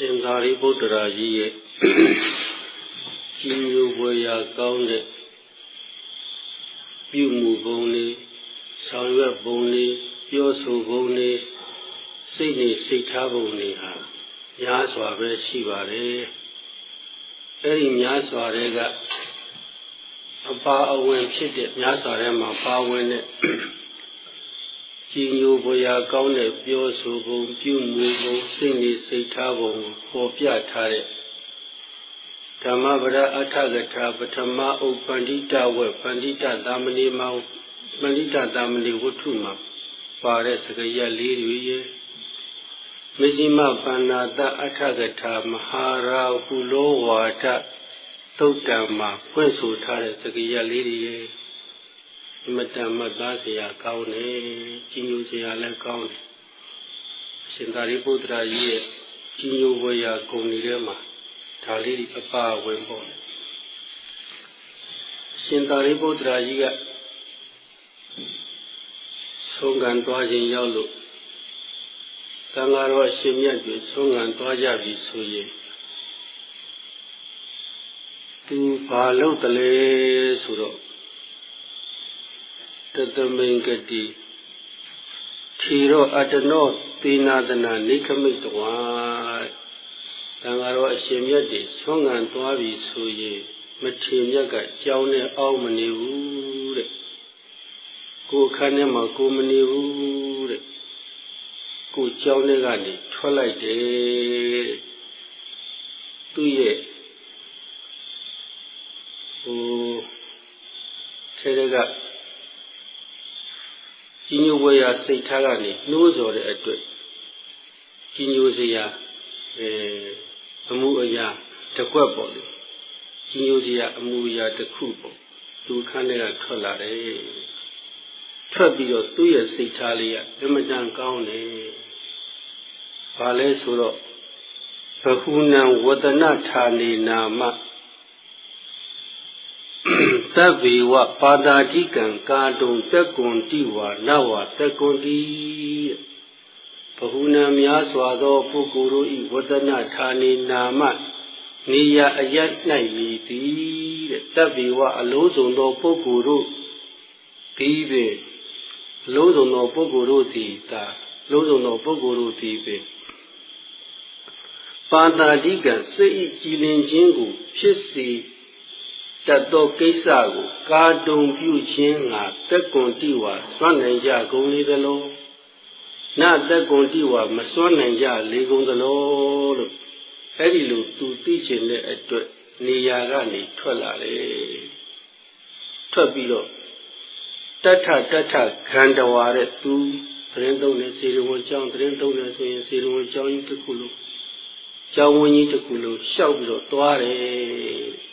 အရှင်သာရိပုတ္တရာကြီးရဲ့ကြီးညိုပွေရာကောင်းတဲ့ပြုမှုပုံလေးဆောင်ရွက်ပုံလေးပြောဆိုပုံလေးစိတ်နေစိတ်ထားပုံလေးဟာများစွာပဲရှိပါတယ်အဲ့ဒီများစွာတွေကအပါအဝင်ဖြစ်တဲ့များစွာထဲမှာပါဝင်တဲ့ ကြီးညိုပွေရာကောင်းတဲ့ပြောဆိုပုံပြုမှုပုံစိတ်နေစိတ်ထားပုံကိုပေါ်ပြထားတဲ့ဓမ္မပဒအထကထာပထမဥပ္ပန္တိတဝေပန္တိတသမဏေမပန္တိတသမဏေဝတ္ထုမှာပါတဲ့စကားရလေးတွေရဲ့မဇ္ဈိမပန္နာတအထကထာမဟာရာဟုလောဝါဒသုတ်တံမှာဖွင့်ဆိုထားတဲ့စကားရလေးတွေရဲ့ အမတန်မှတ်သားစရာကောင်းတယ်ကြီးညိုစရာလည်းကောင်းတယ်ရှင်သာရိပုတ္တရာကြီးရဲ့ကြီးညိုဝေရာဂုဏ်တွေထဲမှာဒါလေးတွေအပါဝင်ပေါ့ရှင်သာရိပုတ္တရာကြီးကဆုံးခံသွားခြင်းရောက်လို့သံဃာတော်ရှင်မြတ်တွေဆုံးခံသွားကြပြီဆိုရင်သူဘာလုပ်တလဲဆိုတော့ တတမိန်ကတိခြေတော့အတနောသေနာတနာနေခမိတ်တဝါသံဃာတော်အရှင်မြတ်တွေဆုံးခံသွားပြီဆိုရင်မထေမြတ်ကကြောင်းနဲ့အောင်းမနေဘူးတဲ့ကိုယ်ခန်းထဲမှာကိုမနေဘူးတဲ့ကိုကြောင်းထဲကနေထွက်လိုက်တယ်သူ့ရဲ့ဟိုခြေက ကြီးညိုဝဲရစိတ်ထားကနေနှိုးစော်တဲ့အတွက်ကြီးညိုစရာအဲအမှုအရာတစ်ခွက်ပေါ့လေကြီးညိုစရာအမှုအရာတစ်ခုပေါ့သူခန်းထဲကထွက်လာတယ်ထွက်ပြီးတော့သူ့ရဲ့စိတ်ထားလေးကအမတန်ကောင်းတယ်။ဘာလဲဆိုတော့ဘဟုနံဝတနဌာနေနာမ သဗ္ဗေဝပါတာတိကံကာတုံတက်ကွန်တိဝါနဝတက်ကွန်တိဘဟုနံများစွာသောပုဂ္ဂိုလ်တို့ဤဝတနဌာနေနာမနေရအယတ်၌မြည်သည်တဲ့သဗ္ဗေဝအလုံးစုံသောပုဂ္ဂိုလ်တို့သည်ပင်လုံးစုံသောပုဂ္ဂိုလ်တို့သည်သာလုံးစုံသောပုဂ္ဂိုလ်တို့သည်ပင်ပါတာတိကံစိတ်ကြည်လင်ခြင်းကိုဖြစ်စေ တတ်သောကိစ္စကိုကာတုံပြုခြင်းငါတက်ကွန်တိဝါစွန့်နိုင်ကြကုန်လေသလိုနတက်ကွန်တိဝါမစွန့်နိုင်ကြလေကုန်သလိုလို့အဲ့ဒီလိုသူသိချင်တဲ့အတွက်နေရာကနေထွက်လာတယ်ထွက်ပြီးတော့တထတထခန္ဓဝါတဲ့သူသတင်းသုံးတဲ့စေရဝန်ကျောင်းသတင်းသုံးတဲ့ဆိုရင်စေရဝန်ကျောင်းကြီးတစ်ခုလို့ကျောင်းဝင်းကြီးတစ်ခုလို့ရှောက်ပြီးတော့သွားတယ်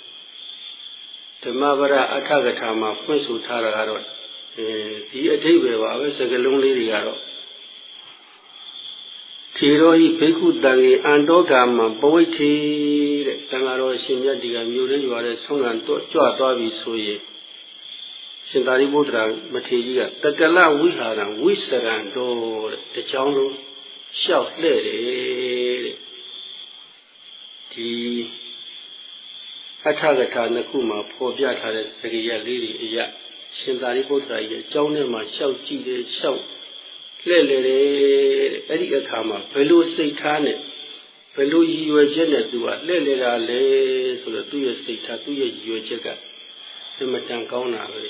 ဓမ္မပဒအထကထာမှာဖွင့်ဆိုထားတာကတော့အဲဒီအထိပ္ပယ်ပါပဲစကလုံးလေးတွေကတော့ထေရောဟိဘိက္ခုတံေအန္တောဂာမပဝိထေတဲ့တန်ဃာတော်ရှင်မြတ်ဒီကမြို့လေးရွာတဲ့ဆုံးခံတော့ကြွသွားပြီဆိုရင်ရှင်သာရိပုတ္တရာမထေရကြီးကတကလဝိဟာရံဝိစရံတော်တဲ့တချောင်းလုံးလျှောက်လှဲ့တယ်တဲ့ဒီ အထကထာနှစ်ခုမှာဖော်ပြထားတဲ့စရိယလေးတွေအရာရှင်သာရိပုတ္တရာကြီးအကြောင်းထဲမှာလျှောက်ကြည့်တယ်လျှောက်လှဲ့လေတယ်အဲ့ဒီအခါမှာဘယ်လိုစိတ်ထားနဲ့ဘယ်လိုရည်ရွယ်ချက်နဲ့သူကလှဲ့လေတာလဲဆိုတော့သူ့ရဲ့စိတ်ထားသူ့ရဲ့ရည်ရွယ်ချက်ကအမတန်ကောင်းတာပဲ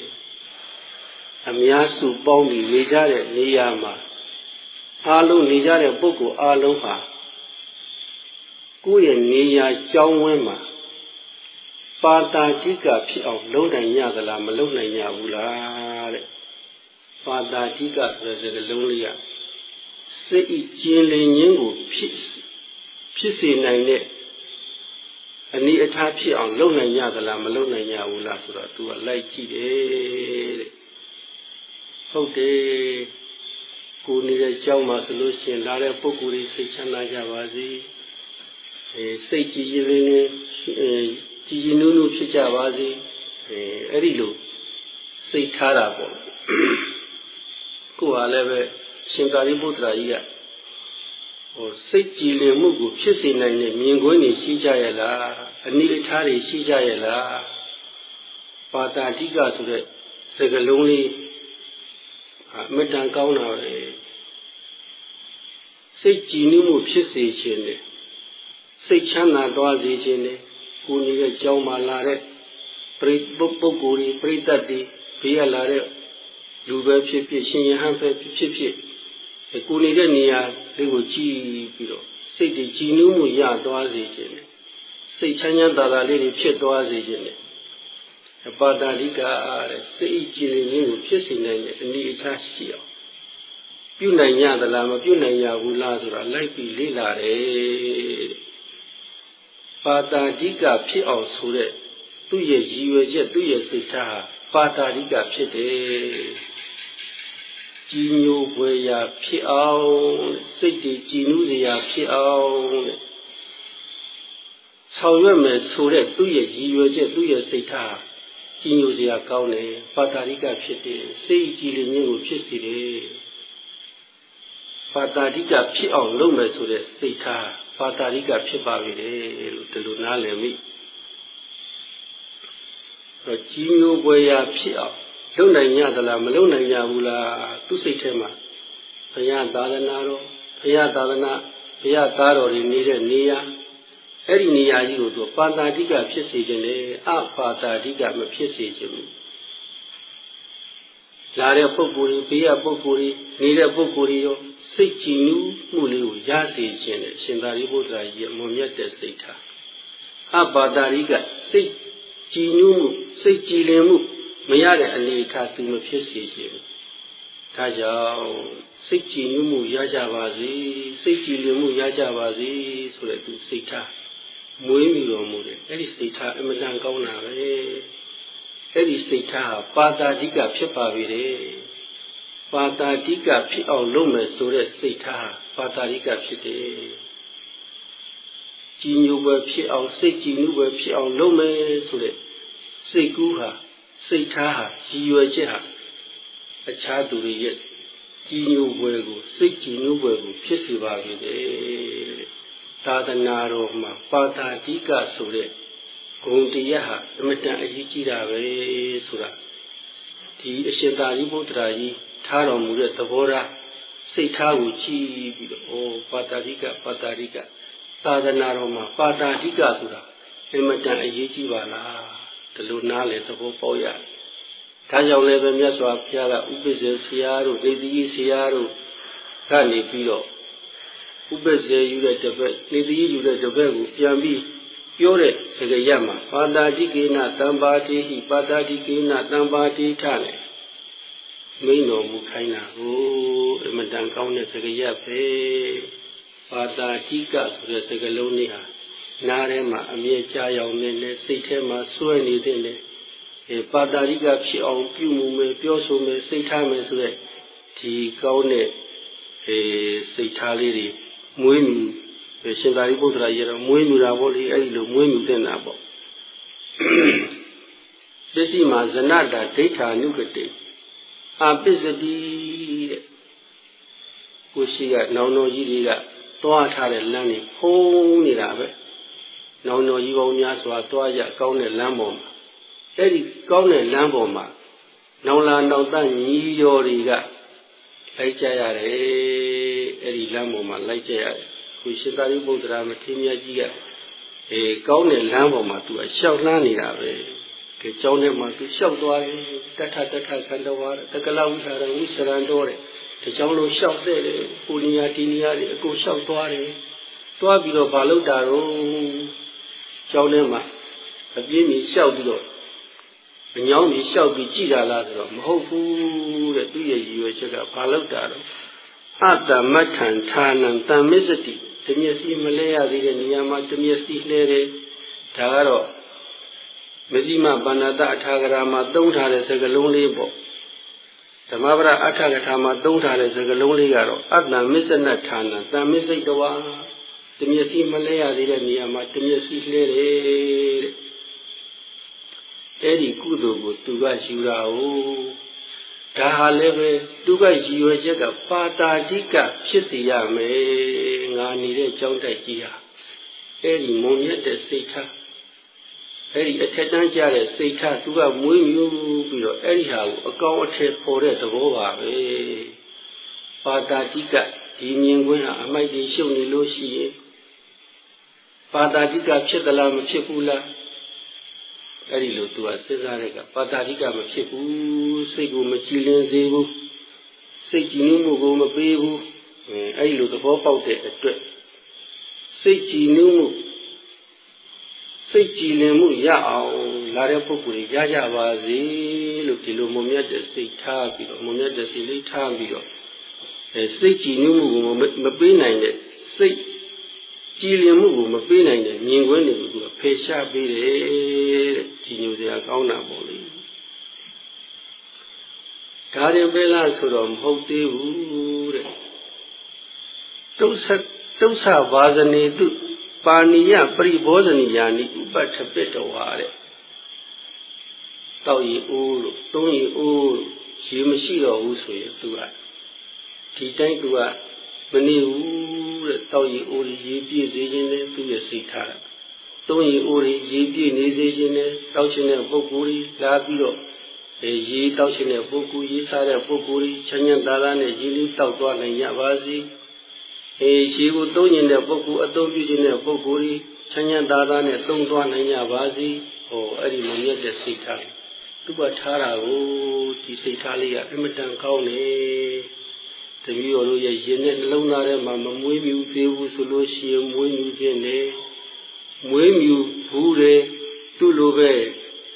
အများစုပေါင်းပြီးနေကြတဲ့နေရာမှာအားလုံးနေကြတဲ့ပုဂ္ဂိုလ်အားလုံးဟာကိုယ့်ရဲ့နေရာကြောင်းဝင်းမှာ ပါတာတိကဖြစ်အောင်လုံးနိုင်ရသလားမလုံးနိုင်ရဘူးလားတဲ့ပါတာတိကဆိုတဲ့စကားလုံးလေးကစိတ်ကျင်လည်ခြင်းကိုဖြစ်ဖြစ်စေနိုင်တဲ့အနည်းအထားဖြစ်အောင်လုပ်နိုင်ရသလားမလုပ်နိုင်ရဘူးလားဆိုတော့ तू ကလိုက်ကြည့်တယ်တဲ့ဟုတ်တယ်ကိုနေတဲ့ကြောင်းမှာဆိုလို့ရှိရင်လာတဲ့ပုဂ္ဂိုလ်တွေစိတ်ချမ်းသာကြပါစေအဲစိတ်ကြည်ရင်လည်း ကြည်ရင်နုနုဖြစ်ကြပါစေအဲအဲ့ဒီလိုစိတ်ထားတာပေါ့ကိုဟာလည်းပဲရှင်သာရိပုတ္တရာကြီးကဟဟိုစိတ်ကြည်လင်မှုကိုဖြစ်စေနိုင်တဲ့မြင်ကွင်းတွေရှိကြရဲ့လားအနိအထားတွေရှိကြရဲ့လားပါတာဓိကဆိုတဲ့စကလုံးလေးအမတန်ကောင်းတာပဲစိတ်ကြည်နူးမှုဖြစ်စေခြင်းနဲ့စိတ်ချမ်းသာသွားစေခြင်းနဲ့ ကိုယ်နေတဲ့ကြောင်းမှလာတဲ့ပရိပုပုဂ္ဂိုလ်တွေပရိသတ်တွေဘေးရလာတဲ့လူပဲဖြစ်ဖြစ်ရှင်ယဟန်ပဲဖြစ်ဖြစ်ကိုယ်နေတဲ့နေရာလေးကိုကြည်ပြီးတော့စိတ်တွေကြည်နူးမှုရသွားစေခြင်းနဲ့စိတ်ချမ်းချမ်းသာသာလေးတွေဖြစ်သွားစေခြင်းနဲ့အပါဒလိကတဲ့စိတ်ကြည်လင်ခြင်းကိုဖြစ်စေနိုင်တဲ့အနေအထားရှိအောင်ပြုနိုင်ရသလားမပြုနိုင်ရဘူးလားဆိုတာလိုက်ပြီးလေ့လာတယ် ပါတာဓိကဖြစ်အောင်ဆိုတဲ့သူ့ရဲ့ရည်ရွယ်ချက်သူ့ရဲ့စိတ်ထားပါတာဓိကဖြစ်တယ်ကြီးညိုဖွယ်ရာဖြစ်အောင်စိတ်တည်ကြည်နူးစရာဖြစ်အောင်တဲ့ဆောင်ရွက်မယ်ဆိုတဲ့သူ့ရဲ့ရည်ရွယ်ချက်သူ့ရဲ့စိတ်ထားကြီးညိုစရာကောင်းတယ်ပါတာရိကဖြစ်တယ်စိတ်ကြည်လင်ခြင်းကိုဖြစ်စေတယ် ပါတာရိကဖြစ်အောင်လုပ်မယ်ဆိုတဲ့စိတ်ထားပါတာရိကဖြစ်ပါပြီလေလို့ဒီလိုနားလည်မိတော့ကြီးညိုပွဲရာဖြစ်အောင်လုံနိုင်ရသလားမလုံနိုင်ရဘူးလားသူစိတ်ထဲမှာဘုရားသာသနာတော်ဘုရားသာသနာဘုရားသားတော်တွေနေတဲ့နေရာအဲ့ဒီနေရာကြီးကိုသူပါတာတိကဖြစ်စေခြင်းနဲ့အပါတာတိကမဖြစ်စေခြင်းဘူးလာတဲ့ပုဂ္ဂိုလ်တွေဘေးကပုဂ္ဂိုလ်တွေနေတဲ့ပုဂ္ဂိုလ်တွေရော စိတ်ကြည်နူးမှုလေးကိုရစေခြင်းနဲ့ရှင်သာရိပုတ္တရာကြီးရဲ့မွန်မြတ်တဲ့စိတ်ထားအပါတာတိကစိတ်ကြည်နူးမှုစိတ်ကြည်လင်မှုမရတဲ့အနေအထားသူမဖြစ်စေခြင်းဒါကြောင့်စိတ်ကြည်နူးမှုရကြပါစေစိတ်ကြည်လင်မှုရကြပါစေဆိုတဲ့သူစိတ်ထားမွေးမြူတော်မူတယ်အဲ့ဒီစိတ်ထားအမှန်တန်ကောင်းတာပဲအဲ့ဒီစိတ်ထားဟာပါတာဓိကဖြစ်ပါပြီလေ ပါတာဓိကဖြစ်အောင်လုပ်မယ်ဆိုတဲ့စိတ်ထားပါတာဓိကဖြစ်တယ်ကြည်ညိုပဲဖြစ်အောင်စိတ်ကြည်နူးပဲဖြစ်အောင်လုပ်မယ်ဆိုတဲ့စိတ်ကူးဟာစိတ်ထားဟာရည်ရွယ်ချက်ဟာအခြားသူတွေရဲ့ကြည်ညိုပွဲကိုစိတ်ကြည်ညိုပွဲကိုဖြစ်စေပါပြီလေသာသနာတော်မှာပါတာတိကဆိုတဲ့ဂုံတရားဟာအမတန်အရေးကြီးတာပဲဆိုတာဒီအရှင်သာရိပုတ္တရာကြီး ထားတော်မူတဲ့သဘောထားစိတ်ထားကိုကြည့်ပြီးတော့ဩပါတာတိကပါတာတိကသာသနာတော်မှာပါတာတိကဆိုတာအမတန်အရေးကြီးပါလားဒီလိုနားလေသဘောပေါက်ရတယ်။ဒါကြောင့်လည်းပဲမြတ်စွာဘုရားကဥပ္ပဇေဆရာတို့ဒေတိဆရာတို့ကနေပြီးတော့ဥပ္ပဇေယူတဲ့တပည့်ဒေတိယူတဲ့တပည့်ကိုပြန်ပြီးပြောတဲ့စကားရမှာပါတာတိကေနတံပါတိဟိပါတာတိကေနတံပါတိထနဲ့ မိန်တော်မူခိုင်းတာကိုအမတန်ကောင်းတဲ့စကားရပဲပါတာတိကဆိုတဲ့စကားလုံးလေးဟာနားထဲမှာအမြဲကြားရောက်နေလေစိတ်ထဲမှာစွဲနေတဲ့လေအဲပါတာရိကဖြစ်အောင်ပြုမှုမယ်ပြောဆိုမယ်စိတ်ထားမယ်ဆိုရက်ဒီကောင်းတဲ့အဲစိတ်ထားလေးတွေမွေးမြူရှင်သာရိပုတ္တရာရေတော့မွေးမြူတာပေါ့လေအဲ့ဒီလိုမွေးမြူတဲ့နာပေါ့ပစ္စည်းမှာဇနတာဒိဋ္ဌာနုကတိ အပစ္စတိတဲ့ကိုရှိကနောင်တော်ကြီးတွေကသွားထားတဲ့လမ်းတွေဖုံးနေတာပဲနောင်တော်ကြီးပေါင်းများစွာတွားရကောင်းတဲ့လမ်းပေါ်မှာအဲ့ဒီကောင်းတဲ့လမ်းပေါ်မှာနောင်လာနောင်တညီတော်တွေကလိုက်ကြရတယ်အဲ့ဒီလမ်းပေါ်မှာလိုက်ကြရတယ်ခုရှင်သာရိပုတ္တရာမထေရမြတ်ကြီးကအဲကောင်းတဲ့လမ်းပေါ်မှာသူအလျှောက်လှမ်းနေတာပဲ ဒီကျောင်းထဲမှာသူလျှောက်သွားတယ်တထတထခန္ဓဝါတကလဝိဟာရဝိစရံတော်တဲ့ဒီကျောင်းလုံးလျှောက်တဲ့တယ်ကိုနီယာတီနီယာတွေအကုန်လျှောက်သွားတယ်သွားပြီးတော့မလုပ်တာတော့ကျောင်းထဲမှာအပြင်းကြီးလျှောက်ပြီးတော့အညောင်းကြီးလျှောက်ပြီးကြည်တာလားဆိုတော့မဟုတ်ဘူးတဲ့သူ့ရဲ့ရည်ရွယ်ချက်ကဘာလို့တာတော့အတ္တမထံဌာနံတမစ္စတိတမျက်စိမလဲရသေးတဲ့နေရာမှာတမျက်စိလဲတယ်ဒါကတော့ မဇိမဗန္နတအထာဂရာမှာသုံးထားတဲ့စကားလုံးလေးပေါ့ဓမ္မပဒအထာကထာမှာသုံးထားတဲ့စကားလုံးလေးကတော့အတ္တမစ္စနဌာနံတမစ္စိတဝါတမျက်စိမလဲရသေးတဲ့နေရာမှာတမျက်စိလှဲတယ်တဲ့အဲ့ဒီကုသိုလ်ကိုသူကယူတာ哦ဒါဟာလည်းပဲသူကရည်ရွယ်ချက်ကပါတာတိကဖြစ်စီရမယ်ငါနေတဲ့ကြောင်းတိုက်ကြီးဟာအဲ့ဒီမုံမြတ်တဲ့စိတ်ထား အဲ့ဒီအထက်တန်းကြတဲ့စိတ်ထားသူကမွေးမြူပြီးတော့အဲ့ဒီဟာကိုအကောင်အထည်ပေါ်တဲ့သဘောပါပဲပါတာတိကဒီမြင်ကွင်းဟာအမိုက်တွေရှုပ်နေလို့ရှိရင်ပါတာတိကဖြစ်သလားမဖြစ်ဘူးလားအဲ့ဒီလိုသူကစဉ်းစားတဲ့ကပါတာတိကမဖြစ်ဘူးစိတ်ကိုမကြည်လင်စေဘူးစိတ်ကြည်နူးမှုကိုမပေးဘူးအဲ့ဒီလိုသဘောပေါက်တဲ့အတွက်စိတ်ကြည်နူးမှု စိတ်ကြည်လင်မှုရအောင်လာတဲ့ပုဂ္ဂိုလ်တွေရကြပါစေလို့ဒီလိုမုံမြတ်တဲ့စိတ်ထားပြီးတော့မုံမြတ်တဲ့စိတ်လေးထားပြီးတော့အဲစိတ်ကြည်နူးမှုကိုမပေးနိုင်တဲ့စိတ်ကြည်လင်မှုကိုမပေးနိုင်တဲ့မြင်ကွင်းတွေကိုသူကဖယ်ရှားပေးတယ်တဲ့ဒီညိုစရာကောင်းတာပေါ့လေဒါရင်ပဲလားဆိုတော့မဟုတ်သေးဘူးတဲ့တုတ်ဆက်တုတ်ဆဘာဇနေတု ပါဏိယပရိဘောဇနိယာနိဥပထပိတဝါတဲ့တောက်ရီအိုးလို့သုံးရီအိုးလို့ရေမရှိတော့ဘူးဆိုရင်သူကဒီတိုင်းသူကမနေဘူးတဲ့တောက်ရီအိုးရေပြည့်စေခြင်းနဲ့သူ့ရဲ့စိတ်ထားတာသုံးရီအိုးရေပြည့်နေစေခြင်းနဲ့တောက်ခြင်းတဲ့ပုဂ္ဂိုလ်ကြီးလာပြီးတော့အဲရေတောက်ခြင်းတဲ့ပုဂ္ဂိုလ်ရေးစားတဲ့ပုဂ္ဂိုလ်ကြီးချမ်းချမ်းသာသာနဲ့ရေလေးတောက်သွားနိုင်ကြပါစေ။ အေးရှိကိုသုံးကျင်တဲ့ပုဂ္ဂိုလ်အသုံးပြုခြင်းတဲ့ပုဂ္ဂိုလ်ကြီးချမ်းချမ်းသာသာနဲ့သုံးသွားနိုင်ကြပါစေဟောအဲ့ဒီမမြတ်တဲ့စိတ်ထားသူကထားတာကိုဒီစိတ်ထားလေးကအမတန်ကောင်းနေတမီးတော်တို့ရဲ့ရင်နဲ့နှလုံးသားထဲမှာမမွေးမြူသေးဘူးဆိုလို့ရှိရင်မွေးမြူခြင်းနဲ့မွေးမြူဘူးတဲ့သူ့လိုပဲ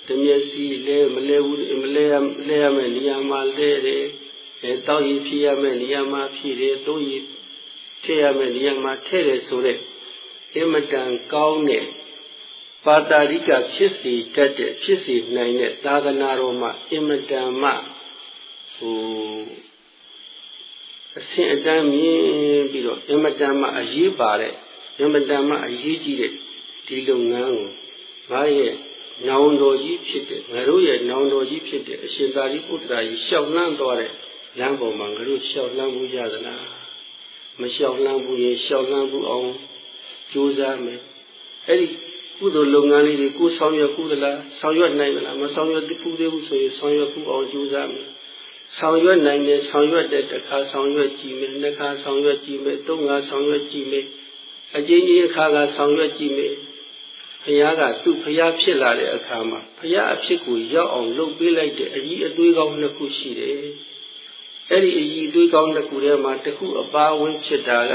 တမျက်စီလဲမလဲဘူးမလဲလဲရမယ့်နေရာမှာလဲတယ်အဲတောက်ရည်ဖြစ်ရမယ့်နေရာမှာဖြစ်တယ်သုံးရည် ထည့်ရမယ့်နေရာမှာထည့်တယ်ဆိုတဲ့အင်မတန်ကောင်းတဲ့ပါတာရိကဖြစ်စီတတ်တဲ့ဖြစ်စီနိုင်တဲ့သာသနာတော်မှာအင်မတန်မှဟိုအစဉ်အတန်းမြင်ပြီးတော့အင်မတန်မှအရေးပါတဲ့အင်မတန်မှအရေးကြီးတဲ့ဒီလုပ်ငန်းကိုငါရဲ့နောင်တော်ကြီးဖြစ်တဲ့ငါတို့ရဲ့နောင်တော်ကြီးဖြစ်တဲ့အရှင်သာရိပုတ္တရာကြီးရှောက်နှမ်းသွားတဲ့လမ်းပေါ်မှာငါတို့ရှောက်နှမ်းမှုရသလား မလျှောက်လှမ်းဘူးရင်လျှောက်လှမ်းဘူးအောင်ကြိုးစားမယ်အဲ့ဒီကုသိုလ်လုပ်ငန်းလေးတွေကိုဆောင်ရွက်ကုသလားဆောင်ရွက်နိုင်မလားမဆောင်ရွက်ဘူးသေးဘူးဆိုရင်ဆောင်ရွက်ဘူးအောင်ကြိုးစားမယ်ဆောင်ရွက်နိုင်တယ်ဆောင်ရွက်တဲ့တစ်ခါဆောင်ရွက်ကြည့်မယ်နှစ်ခါဆောင်ရွက်ကြည့်မယ်သုံးခါဆောင်ရွက်ကြည့်မယ်အကျဉ်းကြီးအခါကဆောင်ရွက်ကြည့်မယ်ဘုရားကသူ့ဘုရားဖြစ်လာတဲ့အခါမှာဘုရားအဖြစ်ကိုရောက်အောင်လုပ်ပေးလိုက်တဲ့အကြီးအသွေးကောင်းနှစ်ခုရှိတယ် အဲ့ဒီအည်သွေးကောင်းတစ်ခုထဲမှာတစ်ခုအပါဝင်ဖြစ်တာက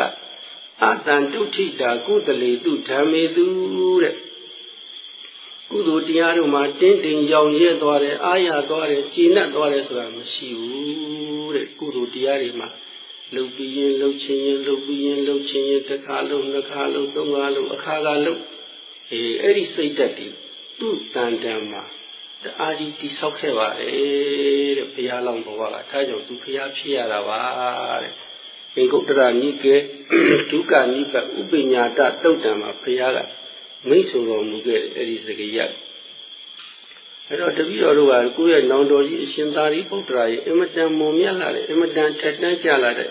အတန်တုထိတာကုသလေတုဓမ္မေတုတဲ့ကုသိုလ်တရားတို့မှာတင်းတင်းရောင်ရဲသွားတယ်အာရသွားတယ်ကျဉ်တ်သွားတယ်ဆိုတာမရှိဘူးတဲ့ကုသိုလ်တရားတွေမှာလှုပ်ပြီးရင်လှုပ်ချင်းရင်လှုပ်ပြီးရင်လှုပ်ချင်းရင်တစ်ခါလှုပ်နှစ်ခါလှုပ်သုံးခါလှုပ်အခါခါလှုပ်အေးအဲ့ဒီစိတ်တက်ဒီသူ့တန်တန်မှာ တအားကြီးတိဆောက်ခဲ့ပါတယ်တဲ့ဘုရားလောင်းဘဝကဒါကြောင့်သူဘုရားဖြစ်ရတာပါတဲ့ဘင်္ဂုတ္တရနိကေဒုက္ခနိဗ္ဗဥပညာတတုတ်တံမှာဘုရားကမိတ်ဆိုတော်မူခဲ့တဲ့အဲဒီစကားရပ်အဲ့တော့တပည့်တော်တို့ကကိုယ့်ရဲ့နောင်တော်ကြီးအရှင်သာရိပုတ္တရာရဲ့အမတန်မွန်မြတ်လာတဲ့အမတန်ထက်တန်းကြလာတဲ့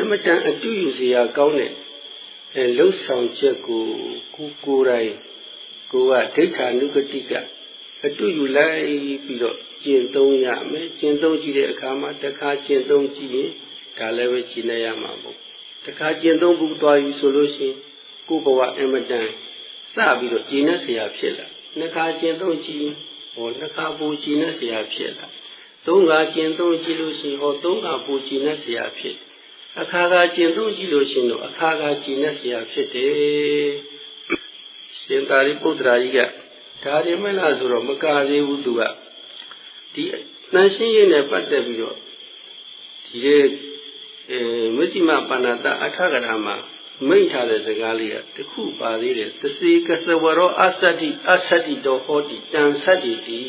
အမတန်အတူယူစရာကောင်းတဲ့အဲလှုပ်ဆောင်ချက်ကိုကိုကိုယ်တိုင်ကိုကဒိဋ္ဌာနုကတိက အတူယူလိုက်ပြီးတော့ကျင့်သုံးရမယ်ကျင့်သုံးကြည့်တဲ့အခါမှာတစ်ခါကျင့်သုံးကြည့်ရင်ဒါလည်းပဲရှင်းနေရမှာပေါ့တစ်ခါကျင့်သုံးဖို့တွားယူဆိုလို့ရှိရင်ကိုယ်ဘဝအင်မတန်စပြီးတော့ကျင့်တဲ့ဆရာဖြစ်လာနှစ်ခါကျင့်သုံးကြည့်ဟောနှစ်ခါပူကျင့်တဲ့ဆရာဖြစ်လာသုံးခါကျင့်သုံးကြည့်လို့ရှိရင်ဟောသုံးခါပူကျင့်တဲ့ဆရာဖြစ်အခါခါကျင့်သုံးကြည့်လို့ရှိရင်တော့အခါခါကျင့်တဲ့ဆရာဖြစ်တယ်ရှင်သာရိပုတ္တရာကြီးက ဒါတွေမလားဆိုတော့မကသေးဘူးသူကဒီတန်ရှင်းရေးနဲ့ပတ်သက်ပြီးတော့ဒီလေအဲမဇ္ဈိမပါဏတအထကရာမှာမိန့်ထားတဲ့စကားလေးကတခုပါသေးတယ်သစေကစဝရောအသတ္တိအသတ္တိတော်ဟောတိတန်သတ္တိတိ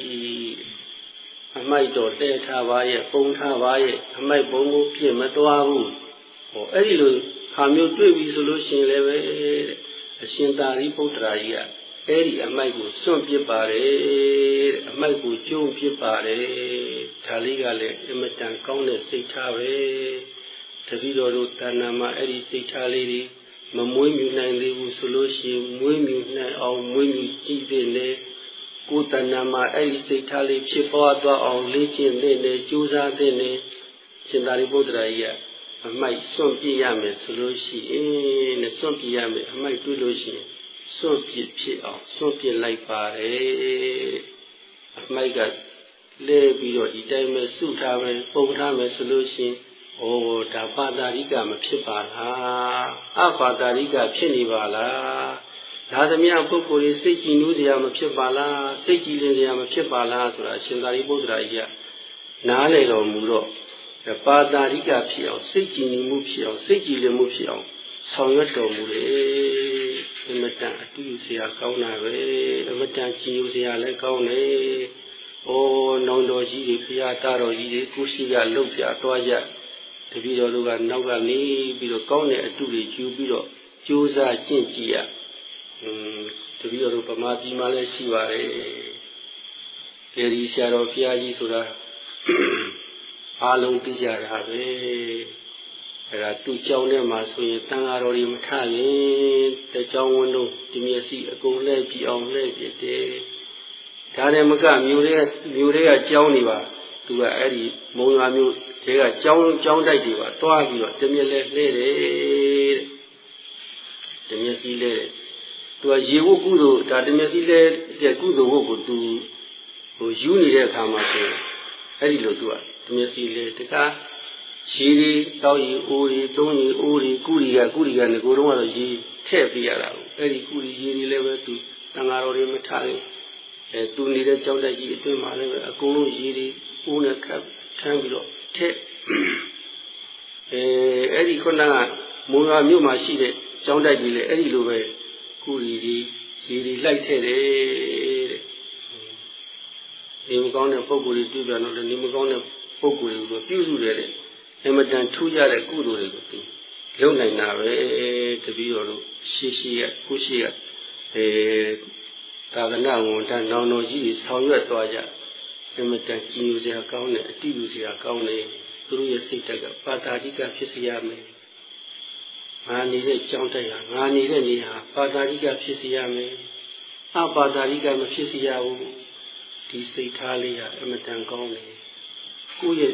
အမိုက်တော်တဲထားပါရဲ့ပုံထားပါရဲ့အမိုက်ဘုံကိုပြည့်မသွားဘူးဟောအဲ့ဒီလိုခါမျိုးတွေ့ပြီဆိုလို့ရှိရင်လည်းပဲအရှင်သာရိပုတ္တရာကြီးက အဲ့ဒီအမိုက်ကိုစွန့်ပစ်ပါတယ်အမိုက်ကိုကျုံပစ်ပါတယ်ဒါလေးကလည်းအမတန်ကောင်းတဲ့စိတ်ထားပဲတပည့်တော်တို့တဏ္ဍာမှာအဲ့ဒီစိတ်ထားလေးတွေမမွေးမြူနိုင်သေးဘူးဆိုလို့ရှိရင်မွေးမြူနိုင်အောင်မွေးမြူကြည့်တဲ့နဲ့ကိုယ်တဏ္ဍာမှာအဲ့ဒီစိတ်ထားလေးဖြစ်ပွားသွားအောင်လေ့ကျင့်တဲ့နဲ့ကြိုးစားတဲ့နဲ့ရှင်သာရိပုတ္တရာကြီးကအမိုက်စွန့်ပြစ်ရမယ်ဆိုလို့ရှိရင်နဲ့စွန့်ပြစ်ရမယ်အမိုက်တွေ့လို့ရှိရင် စွန့်ပြစ်ဖြစ်အောင်စွန့်ပြစ်လိုက်ပါတယ်အမိုက်ကလဲပြီးတော့ဒီတိုင်းပဲစုထားမယ်ပုံထားမယ်ဆိုလို့ရှိရင်ဩဒါပါတာရိကမဖြစ်ပါလားအပါတာရိကဖြစ်နေပါလားဒါသမျှပုဂ္ဂိုလ်တွေစိတ်ကြည်နူးစရာမဖြစ်ပါလားစိတ်ကြည်လင်စရာမဖြစ်ပါလားဆိုတာရှင်သာရိပုတ္တရာကြီးကနားလေတော်မူတော့ပါတာရိကဖြစ်အောင်စိတ်ကြည်နေမှုဖြစ်အောင်စိတ်ကြည်လင်မှုဖြစ်အောင်ဆောင်ရွက်တော်မူလေ အမတန်အတူစရာကောင်းတာပဲအမတန်ကြည်ညိုစရာလည်းကောင်းတယ်။အိုးနောင်တော်ကြီးတွေဘုရားတာတော်ကြီးတွေကိုရှိကလှုပ်ပြသွားကြတပည့်တော်တို့ကနောက်ကနေပြီးတော့ကောင်းတဲ့အတူတွေယူပြီးတော့ကြိုးစားကျင့်ကြည့်ရ။อืมတပည့်တော်တို့ဗမာပြည်မှာလည်းရှိပါတယ်။ဒေဒီဆရာတော်ဘုရားကြီးဆိုတာအားလုံးသိကြတာပဲ အဲ့ဒါသူ့ကြောင်းထဲမှာဆိုရင်တန်ဃာတော်တွေမထရင်တကြောင်းဝန်းလုံးဒီမျက်စိအကုန်လှည့်ကြည့်အောင်လှည့်ပြတယ်ဒါနဲ့မကမျိုးတွေကမျိုးတွေကကြောင်းနေပါသူကအဲ့ဒီမုံရွာမျိုးတွေကကြောင်းကြောင်းတိုက်တွေပါတွားပြီးတော့တမျက်လဲလှည့်တယ်တဲ့တမျက်စီလဲတယ်သူကရေဝတ်ကုသိုလ်ဒါတမျက်စီလဲတဲ့ကုသိုလ်ဝတ်ကိုသူဟိုယူနေတဲ့အခါမှာဆိုရင်အဲ့ဒီလိုသူကတမျက်စီလဲတကား ရေတွေတောက်ရီအိုးတွေသုံးရီအိုးတွေကုရီကကုရီကငကိုတော့ကတော့ရေထည့်ပေးရတာကိုအဲ့ဒီကုရီရေတွေလည်းပဲသူတန်ဃာတော်တွေမထားရင်အဲသူနေတဲ့ကြောက်တဲ့ကြီးအတွင်းမှာလည်းပဲအကုန်လုံးရေတွေအိုးနဲ့ခတ်ထမ်းပြီးတော့ထည့်အဲအဲ့ဒီခုနကမုံရွာမြို့မှာရှိတဲ့ကြောင်းတိုက်ကြီးလည်းအဲ့ဒီလိုပဲကုရီတွေရေတွေလိုက်ထည့်တယ်တဲ့နေမကောင်းတဲ့ပုံကိုယ်တွေတွေ့ပြန်တော့လည်းနေမကောင်းတဲ့ပုံကိုယ်တွေကိုပြုစုတယ်တဲ့ အမတန်ထူးကြတဲ့ကုသိုလ်တွေကိုသူလုပ်နိုင်တာပဲတပည့်တော်တို့ရှေးရှေးကကိုရှေးကအဲသာသနာဝန်ထမ်းနောင်တော်ကြီးတွေဆောင်ရွက်သွားကြအမတန်ကြီးညိုစရာကောင်းတယ်အတိလူစရာကောင်းတယ်သူတို့ရဲ့စိတ်ဓာတ်ကပါတာတိကဖြစ်စေရမယ်ငါနေတဲ့ကြောင်းတိုက်ဟာငါနေတဲ့နေဟာပါတာတိကဖြစ်စေရမယ်အပါတာတိကမဖြစ်စေရဘူးဒီစိတ်ထားလေးဟာအမတန်ကောင်းတယ်ကိုယ့်ရဲ့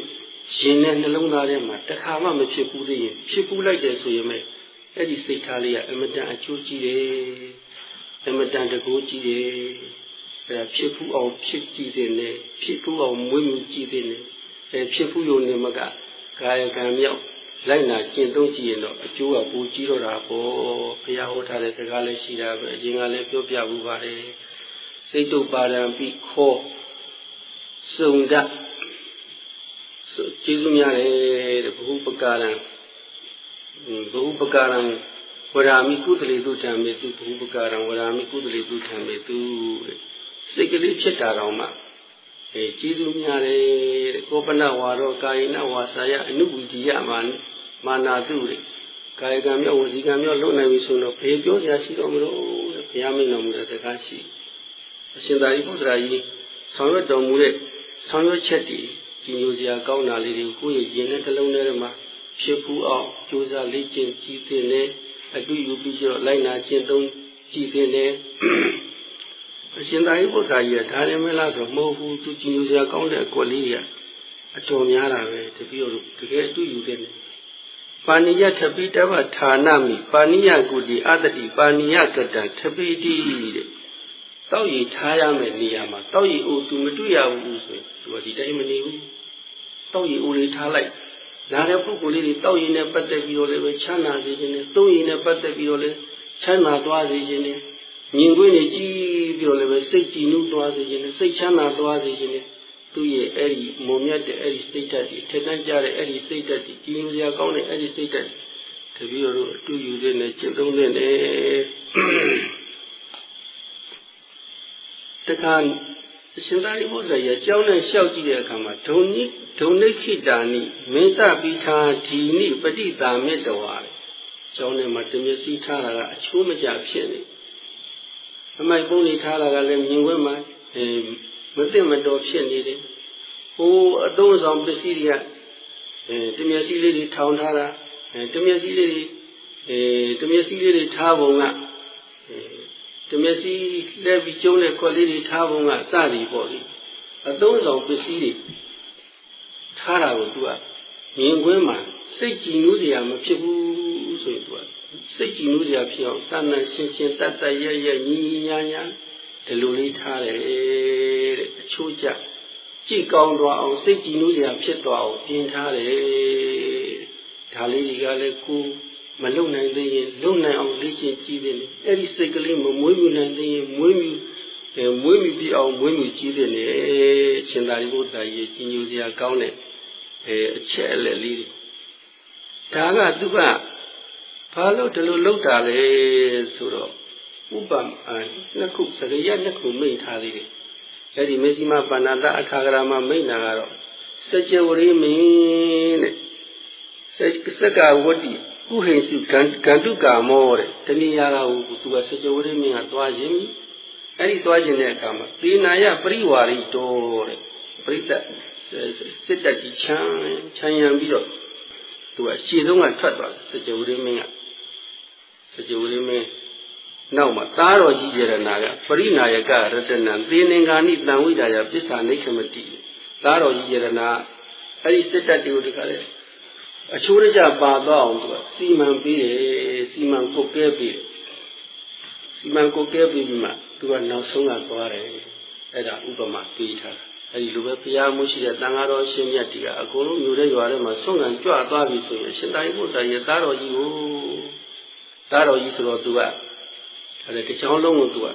ရင်နဲ့နှလုံးသားထဲမှာတခါမှမဖြစ်ဘူးသေးရင်ဖြစ်ဘူးလိုက်တယ်ဆိုရင်မဲ့အဲ့ဒီစိတ်ထားလေးကအမတန်အကျိုးကြီးတယ်အမတန်တကူကြီးတယ်အဲဖြစ်ဘူးအောင်ဖြစ်ကြည့်တဲ့နဲ့ဖြစ်ဘူးအောင်မွေးမြူကြည့်တဲ့နဲ့အဲဖြစ်ဘူးရုံနဲ့မကကာယကံမြောက်လိုက်နာကျင့်သုံးကြည့်ရင်တော့အကျိုးကပူကြီးတော့တာပေါ့ဘုရားဟောထားတဲ့စကားလည်းရှိတာပဲအရင်ကလည်းပြောပြဘူးပါတယ်စိတ်တုပ်ပါရံပြီးခေါ်စုံတတ် ကျေးဇူးများတယ်တဲ့ဘုဟုပကာရံဘုဟုပကာရံဝရာမိကုသလေတုထံမေတုဘုဟုပကာရံဝရာမိကုသလေတုထံမေတုတဲ့စိတ်ကလေးဖြစ်တာတော့မှအဲကျေးဇူးများတယ်တဲ့ကောပနဝါရောကာယနဝါစာယအနုဝိတိယမာမာနာတုတဲ့ကာယကံမြောက်ဝစီကံမြောက်လုပ်နိုင်ပြီဆိုတော့ဘယ်ပြောစရာရှိတော့မလို့တဲ့ဘုရားမင်းတော်မူတဲ့စကားရှိအရှင်သာရိပုတ္တရာကြီးဆောင်ရွက်တော်မူတဲ့ဆောင်ရွက်ချက်တွေ ကြီးညိုစရာကောင်းတာလေးတွေကိုကိုယ့်ရဲ့ရင်ထဲတစ်လုံးထဲမှာဖြစ်ဖူးအောင်ကြိုးစားလေ့ကျင့်ကြည့်သင့်တယ်အတူယူပြီးတော့လိုက်နာကျင့်သုံးကြည့်သင့်တယ်အရှင်သာရိပုတ္တရာကြီးကဒါလည်းမလားဆိုမဟုတ်ဘူးသူကြီးညိုစရာကောင်းတဲ့အကွက်လေးတွေကအတော်များတာပဲတပည့်တို့တကယ်အတူယူတဲ့ပါဏိယထပိတဗဌာနမိပါဏိယကုတိအတတိပါဏိယကတံထပိတိတဲ့ တောက်ရည်ထားရမယ့်နေရာမှာတောက်ရည်အိုသူမတွေ့ရဘူးဆိုရင်သူကဒီတိုင်းမနေဘူးတောက်ရည်အိုလေးထားလိုက်လာတဲ့ပုဂ္ဂိုလ်လေးတွေတောက်ရည်နဲ့ပတ်သက်ပြီးတော့လည်းပဲချမ်းသာစေခြင်းနဲ့သုံးရည်နဲ့ပတ်သက်ပြီးတော့လည်းချမ်းသာသွားစေခြင်းနဲ့မြင်ကွင်းနဲ့ကြည့်ပြီးတော့လည်းပဲစိတ်ကြည်နူးသွားစေခြင်းနဲ့စိတ်ချမ်းသာသွားစေခြင်းနဲ့သူ့ရဲ့အဲ့ဒီမုံမြတ်တဲ့အဲ့ဒီစိတ်ဓာတ်တွေထက်တန်းကြတဲ့အဲ့ဒီစိတ်ဓာတ်တွေကြည်ညိုစရာကောင်းတဲ့အဲ့ဒီစိတ်ဓာတ်တွေတပည့်တော်တို့အတူယူတဲ့နဲ့ကျင့်သုံးတဲ့နဲ့ တခါအရှင်သာရိပုတ္တရာရဲ့ကြောင်းနဲ့လျှောက်ကြည့်တဲ့အခါမှာဒုံနိဒုံနိခိတာနိမင်းစပိထာဒီနိပဋိတာမေတ္တဝါကျောင်းထဲမှာတမျက်စိထားတာကအချိုးမကျဖြစ်နေအမိုက်ပုံးနေထားတာကလည်းမြင်ခွင့်မှာအဲမသိမတော်ဖြစ်နေတယ်ဟိုအသုံးဆောင်ပစ္စည်းတွေကအဲတမျက်စိလေးတွေထောင်ထားတာအဲတမျက်စိလေးတွေအဲတမျက်စိလေးတွေထားပုံကအဲ တမျက်စိလက်ပြီးကျုံးတဲ့ခွက်လေးတွေထားပုံကစသည်ပေါ့လေအသုံးဆောင်ပစ္စည်းတွေထားတာကိုသူကမြင်ခွင့်မှာစိတ်ကြည်နူးစရာမဖြစ်ဘူးဆိုရင်သူကစိတ်ကြည်နူးစရာဖြစ်အောင်တန်တန်ရှင်းရှင်းတတ်တတ်ရရညီညီညာညာဒီလိုလေးထားတယ်တဲ့အချိုးကျကြည့်ကောင်းသွားအောင်စိတ်ကြည်နူးစရာဖြစ်သွားအောင်ပြင်ထားတယ်ဒါလေးတွေကလည်းကို မလုံနိုင်သေးရင်လုံနိုင်အောင်လေ့ကျင့်ကြည့်တယ်အဲ့ဒီစိတ်ကလေးမမွေးမြူနိုင်သေးရင်မွေးမြူအဲမွေးမြူပြီးအောင်မွေးမြူကြည့်တယ်လေရှင်သာရိပုတ္တရာကြီးကြီးညိုစရာကောင်းတဲ့အဲအချက်အလက်လေးတွေဒါကသူကဘာလို့ဒီလိုလုပ်တာလဲဆိုတော့ဥပမာနှစ်ခုစရိယနှစ်ခုမိတ်ထားသေးတယ်အဲ့ဒီမေဇိမပါဏာတအခါဂရမမိတ်နာကတော့စัจ java ရိမင်းတဲ့စက္ကဝတ္တိ ဥဟိစုကန္တုကာမောတဲ့တဏှာကဟိုသူကစัจ java ရိမင်းကသွားခြင်းအဲ့ဒီသွားခြင်းတဲ့အခါမှာသေနာယပရိဝါရိတောတဲ့ပရိသတ်စစ်တက်ကြီးချမ်းချမ်းရံပြီးတော့သူကရှေ့ဆုံးကထွက်သွားတယ်စัจ java ရိမင်းကစကြဝဠာမင်းနောက်မှာသားတော်ကြီးယရနာကပရိနာယကရတနံသေနင်္ဂာနိတံဝိဒါယပစ္ဆာနိခမတိသားတော်ကြီးယရနာအဲ့ဒီစစ်တပ်တွေကိုတခါလေ အချိုးရကြပါတော့အောင်သူကစီမံပေးတယ်စီမံကုတ်ကဲပေးတယ်စီမံကုတ်ကဲပြီးမှသူကနောက်ဆုံးကသွားတယ်အဲ့ဒါဥပမာပေးထားတာအဲ့ဒီလိုပဲဘုရားမှုရှိတဲ့တန်ဃာတော်ရှင်မြတ်တီကအကုန်လုံးอยู่တဲ့ရွာထဲမှာဆုံးခံကြွသွားပြီဆိုရင်အရှင်သာရိပုတ္တရာရဲ့သားတော်ကြီးကိုသားတော်ကြီးဆိုတော့သူကအဲတချောင်းလုံးကိုသူက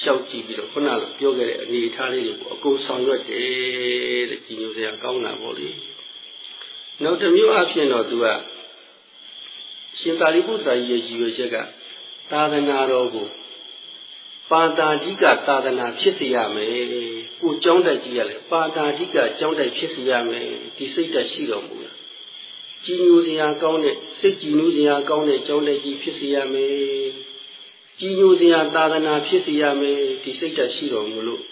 ရှောက်ကြည့်ပြီးတော့ခုနကပြောခဲ့တဲ့အနေအထားလေးတွေကိုအကုန်ဆောင်ရွက်တယ်တဲ့ကြီးညိုစရာကောင်းတာပေါ့လေ နောက်တစ်မျိုးအဖြစ်တော့သူကရှင်သာရိပုတ္တရာကြီးရဲ့ရည်ရွယ်ချက်ကသာသနာတော်ကိုပါတာဓိကသာသနာဖြစ်စေရမယ်ကိုကျောင်းတိုက်ကြီးရလဲပါတာဓိကကျောင်းတိုက်ဖြစ်စေရမယ်ဒီစိတ်ဓာတ်ရှိတော်မူလားကြည်ညိုစရာကောင်းတဲ့စိတ်ကြည်နူးစရာကောင်းတဲ့ကျောင်းလက်ကြီးဖြစ်စေရမယ်ကြည်ညိုစရာသာသနာဖြစ်စေရမယ်ဒီစိတ်ဓာတ်ရှိတော်မူလို့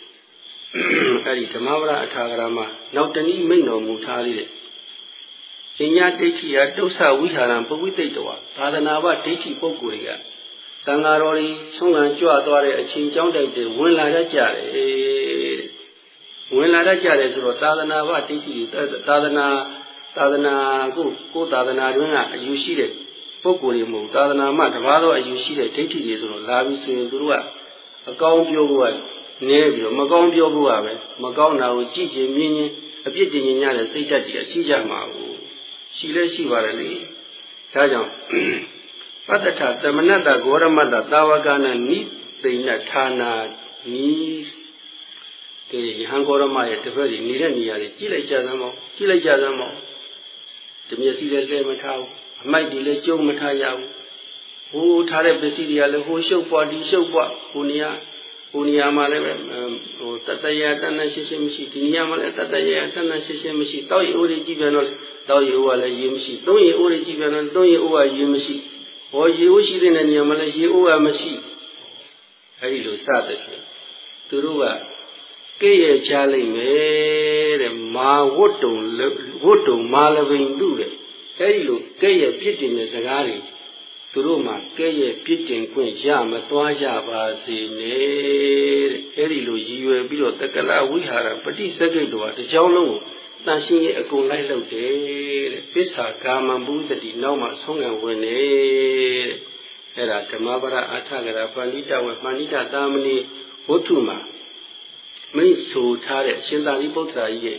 အဲ့ဒီဓမ္မဝရအထာဂရမှာနောက်တနည်းမိန့်တော်မူထားသေးတ ယ်ပညာဒိဋ္ဌိယတုဆဝိဟာရံပဝိသိတဝသာသနာ့ဘဒိဋ္ဌိပုဂ္ဂိုလ်တွေကသံဃာတော်ကြီးဆုံးခံကြွသွားတဲ့အချိန်ကြောင်းတိုက်တွေဝင်လာတတ်ကြတယ်ဝင်လာတတ်ကြတယ်ဆိုတော့သာသနာ့ဘဒိဋ္ဌိသာသနာသာသနာကိုကိုယ်သာသနာတွင်ကအယူရှိတဲ့ပုဂ္ဂိုလ်တွေမဟုတ်သာသနာမှတပါးသောအယူရှိတဲ့ဒိဋ္ဌိတွေဆိုတော့လာပြီဆိုရင်သူတို့ကအကောင်းပြောဖို့ကနည်းပြီးတော့မကောင်းပြောဖို့ကပဲမကောင်းတာကိုကြည့်ချင်းမြင်ချင်းအပြစ်တင်ညတဲ့စိတ်ဓာတ်ကြီးအရှိကြမှာကို ရှိလဲရှိပါတယ်လေဒါကြောင့်ပတ္တထသမဏတ္တဂေါရမတ္တသာဝကနာနိသိဏဌာနာနိဒီယဟန်ဂေါရမရဲ့တပည့်ကြီးနေတဲ့နေရာတွေကြည့်လိုက်ကြစမ်းမောကြည့်လိုက်ကြစမ်းမောဒီမျက်စိလည်းလဲမထားဘူးအမိုက်တွေလည်းကျုံမထားရဘူးဟိုထားတဲ့ပစ္စည်းတွေကလည်းဟိုရှုပ်ပွားဒီရှုပ်ပွားဟိုနေရာ ဟိုနေရာမှာလည်းပဲဟိုတတရတဏ္ဍရှင်းရှင်းမရှိဒီနေရာမှာလည်းတတရတဏ္ဍရှင်းရှင်းမရှိတောက်ရီအိုးတွေကြည့်ပြန်တော့တောက်ရီအိုးကလည်းရေမရှိသုံးရီအိုးတွေကြည့်ပြန်တော့သုံးရီအိုးကရေမရှိဟောရေအိုးရှိတဲ့နေရာမှာလည်းရေအိုးကမရှိအဲဒီလိုစတဲ့ဖြင့်သူတို့ကကဲ့ရဲ့ချလိုက်မယ်တဲ့မာဝတ်တုံဝတ်တုံမာလပိန်တုတဲ့အဲဒီလိုကဲ့ရဲ့ပြစ်တင်တဲ့စကားတွေ သူတို့မှကဲ့ရဲ့ပြစ်တင်ခွင့်ရမသွားကြပါစေနဲ့တဲ့အဲဒီလိုရည်ရွယ်ပြီးတော့တက္ကလဝိဟာရပฏิစကိတ်တော်တကြောင်းလုံးကိုတန်ရှင်းရဲ့အကုန်လိုက်လုပ်တယ်တဲ့ပစ္ဆာကာမံဘုဒ္ဓတိနောက်မှဆုံးခံဝင်တယ်တဲ့အဲ့ဒါဓမ္မပရအထကရာပဏိတဝေပဏိတသာမဏိဝတ္ထုမှာမိတ်ဆိုထားတဲ့အရှင်သာရိပုတ္တရာကြီးရဲ့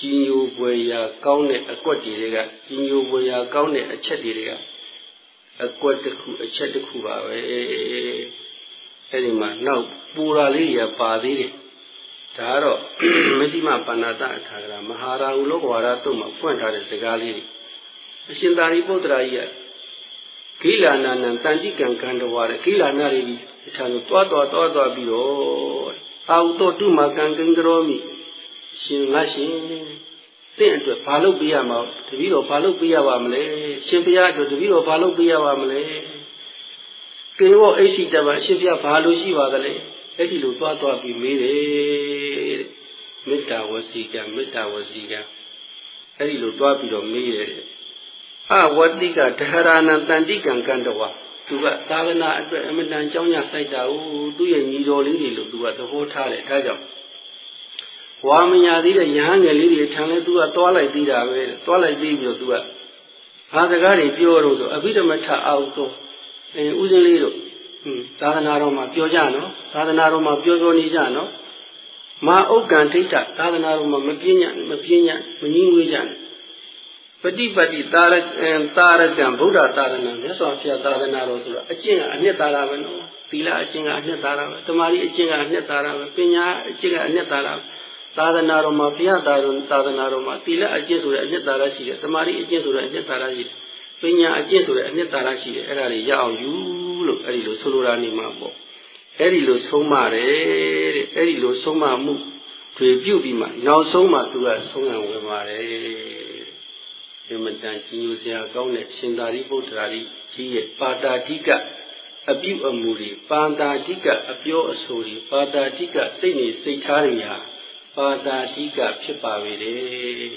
ကြီးညိုပွေရာကောင်းတဲ့အကွက်တွေကကြီးညိုပွေရာကောင်းတဲ့အချက်တွေက အကွက်တစ်ခုအချက်တစ်ခုပါပဲအဲ့ဒီမှာနောက်ပူရာလေးရပါသေးတယ်ဒါကတော့မဇ္ဈိမပါဏာတအခါကမဟာရာဟုလောကဝါဒတုံမှာဖွင့်ထားတဲ့စကားလေးတွေအရှင်သာရိပုတ္တရာကြီးကကိလာနာနံတန်တိကံကံတော်ဝါတဲ့ကိလာနာတွေဒီအထာကိုတွားတွားတွားတွားပြီးတော့အာဟုတောတုမကံကိင်္ဂရောမိရှင်ငါရှင် တင့်အတွက်ဘာလုပ်ပေးရမှာတပည့်တော်ဘာလုပ်ပေးရပါမလဲရှင်ဘုရားအတွက်တပည့်တော်ဘာလုပ်ပေးရပါမလဲကေဝအိရှိတပအရှင်ပြဘာလို့ရှိပါသလဲအဲ့ဒီလိုသွားသွားပြီးမေးတယ်တဲ့မေတ္တာဝစီကမေတ္တာဝစီကအဲ့ဒီလိုသွားပြီးတော့မေးတယ်အဝတိကဒဟရဏတန်တိကံကံတဝါသူကသာသနာအတွက်အမတန်ကြောင်းရစိုက်တာဦးသူ့ရဲ့ညီတော်လေးတွေလို့သူကသဘောထားတယ်ဒါကြောင့် ဝါမညာသေးတဲ့ရဟန်းငယ်လေးတွေထံလဲသူကသွားလိုက်သေးတာပဲသွားလိုက်သေးပြီးတော့သူကဘာစကားတွေပြောတော့ဆိုအဘိဓမ္မထအောင်ဆိုအဲဥစဉ်လေးတို့ဟွန်းသာသနာတော်မှာပြောကြနော်သာသနာတော်မှာပြောပြောနေကြနော်မာဥက္ကံထိဋ္ဌသာသနာတော်မှာမပြင်းညမပြင်းညမငြင်းငွေးကြနဲ့ပฏิပတိတာရတာရကံဗုဒ္ဓသာသနာမြတ်စွာဘုရားသာသနာတော်ဆိုတာအကျင့်ကအနှစ်သာရပဲနော်သီလအကျင့်ကအနှစ်သာရပဲတမာရီအကျင့်ကအနှစ်သာရပဲပညာအကျင့်ကအနှစ်သာရပဲ သာသနာတော်မှာဘုရားသာသာသနာတော်မှာသီလအကျင့်ဆိုတဲ့အနှစ်သာရရှိတယ်တမာရီအကျင့်ဆိုတဲ့အနှစ်သာရရှိတယ်ပညာအကျင့်ဆိုတဲ့အနှစ်သာရရှိတယ်အဲ့ဒါတွေရအောင်ယူလို့အဲ့ဒီလိုဆိုလိုတာနေမှာပေါ့အဲ့ဒီလိုဆုံးမတယ်တဲ့အဲ့ဒီလိုဆုံးမမှုတွေပြုပြီးမှနောက်ဆုံးမှသူကဆုံးရဝင်ပါတယ်အမတန်ကြီးညိုစရာကောင်းတဲ့ရှင်သာရိပုတ္တရာကြီးရဲ့ပါတာတိကအပြုအမူတွေပါတာတိကအပြောအဆိုတွေပါတာတိကစိတ်နေစိတ်ထားတွေဟာ ပါတာတိကဖြစ်ပါပေတယ်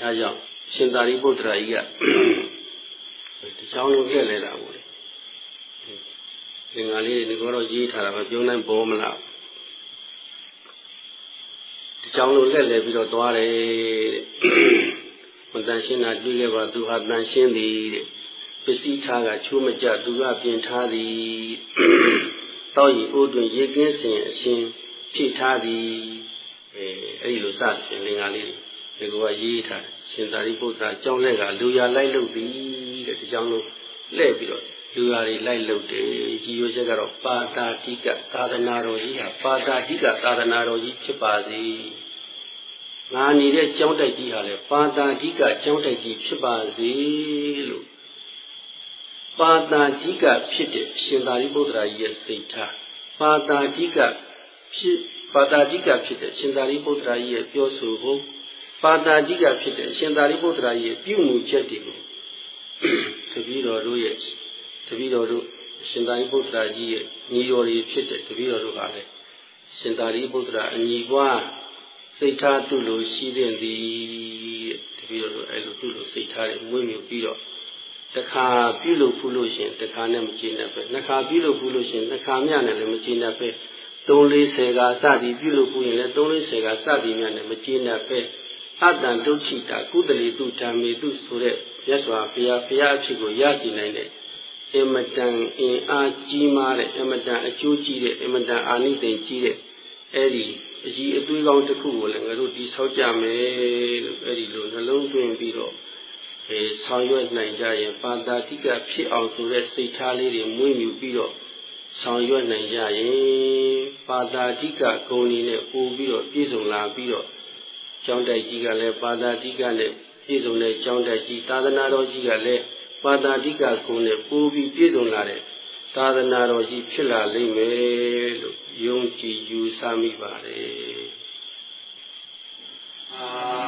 ဒါကြောင့်ရှင်သာရိပုတ္တရာကြီးကဒီချောင်းလုံးခဲ့လဲတာပေါ့လေသင်္ဃာလေးတွေငါတော့ရေးထားတာပဲပြုံးနိုင်ပေါ်မလားဒီချောင်းလုံးလက်လဲပြီးတော့သွားတယ်တဲ့မတန်ရှင်းတာတွေ့ခဲ့ပါသူဟာတန်ရှင်းသည်တဲ့ပစ္စည်းထားကချိုးမကြသူကပြင်ထားသည်တောက်ရီအိုးတွင်ရေကင်းစင်အရှင် ဖြည့်ထားသည်အဲအဲ့ဒီလိုစတယ်လင်္ကာလေးဒီကောရေးထားရှင်သာရိပုတ္တရာကြောင်းလက်ကလူရလိုက်လို့သည်တဲ့ဒီကြောင်းလို့လှည့်ပြီးတော့လူရတွေလိုက်လို့တယ်ကြီးရွယ်ချက်ကတော့ပါတာတိကသာသနာတော်ကြီးဟာပါတာတိကသာသနာတော်ကြီးဖြစ်ပါစေငါနေတဲ့ကြောင်းတိုက်ကြီးဟာလေပါတာဓိကကြောင်းတိုက်ကြီးဖြစ်ပါစေလို့ပါတာဓိကဖြစ်တဲ့ရှင်သာရိပုတ္တရာကြီးရဲ့စိတ်ထားပါတာဓိက ဖြစ်ပါတာဓိကဖြစ်တဲ့ရှင်သာရိပုတ္တရာကြီးရဲ့ပြောဆိုဖို့ပါတာဓိကဖြစ်တဲ့ရှင်သာရိပုတ္တရာကြီးရဲ့ပြုမှုချက်တွေကိုတပည့်တော်တို့ရဲ့တပည့်တော်တို့ရှင်သာရိပုတ္တရာကြီးရဲ့ညီတော်တွေဖြစ်တဲ့တပည့်တော်တို့ကလည်းရှင်သာရိပုတ္တရာအညီပွားစိတ်ထားသူ့လိုရှိတဲ့သည်တပည့်တော်အဲ့လိုသူ့လိုစိတ်ထားတွေမွေးမြူပြီးတော့တခါပြုလို့ဖူးလို့ရှင်တခါနဲ့မကျေနပ်ပဲနှစ်ခါပြုလို့ဖူးလို့ရှင်နှစ်ခါမြနဲ့လည်းမကျေနပ်ပဲ 340ကစသည်ပြုလို့ဖူးရင်လည်း340ကစသည်မြနဲ့မကျေနပ်ပဲအတန်ဒုက္ခိတာကုသလေတုဓမ္မေတုဆိုတဲ့မြတ်စွာဘုရားဘုရားအဖြစ်ကိုရရှိနိုင်တဲ့အမတန်အင်အားကြီးမားတဲ့အမတန်အကျိုးကြီးတဲ့အမတန်အာနိသင်ကြီးတဲ့အဲ့ဒီအကြီးအသွေးကောင်းတစ်ခုကိုလည်းငါတို့ဒီဆောက်ကြမယ်လို့အဲ့ဒီလိုနှလုံးသွင်းပြီးတော့အဲဆောင်ရွက်နိုင်ကြရင်ပါတာတိကဖြစ်အောင်ဆိုတဲ့စိတ်ထားလေးတွေမွေးမြူပြီးတော့ ဆောင်ရွက်နိုင်ကြရင်ပါတာတိကဂုံလေးနဲ့ပို့ပြီးတော့ပြည့်စုံလာပြီးတော့ကျောင်းတိုက်ကြီးကလည်းပါတာတိကနဲ့ပြည့်စုံတဲ့ကျောင်းတိုက်ကြီးသာသနာတော်ကြီးကလည်းပါတာတိကဂုံနဲ့ပို့ပြီးပြည့်စုံလာတဲ့သာသနာတော်ကြီးဖြစ်လာလိမ့်မယ်လို့ယုံကြည်ယူဆမိပါတယ်အာ